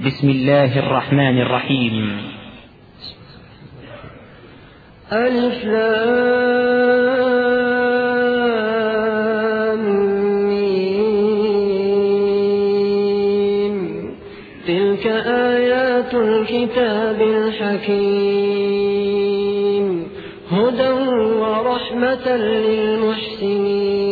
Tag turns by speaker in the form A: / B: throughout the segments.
A: بسم الله الرحمن الرحيم.
B: ألف تلك آيات الكتاب الحكيم. هدى ورحمة للمحسنين.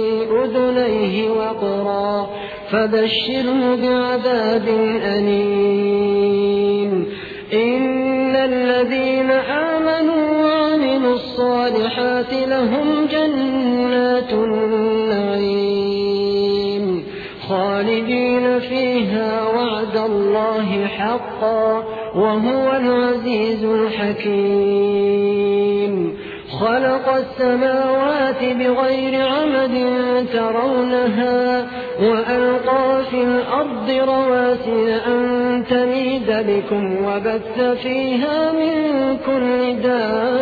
B: أذنيه وقرا فبشره بعذاب أليم. إن الذين آمنوا وعملوا الصالحات لهم جنات النعيم. خالدين فيها وعد الله حقا وهو العزيز الحكيم. خلق السماوات بغير عمد ترونها وألقى في الأرض رواسي أن تميد بكم وبث فيها من كل دابة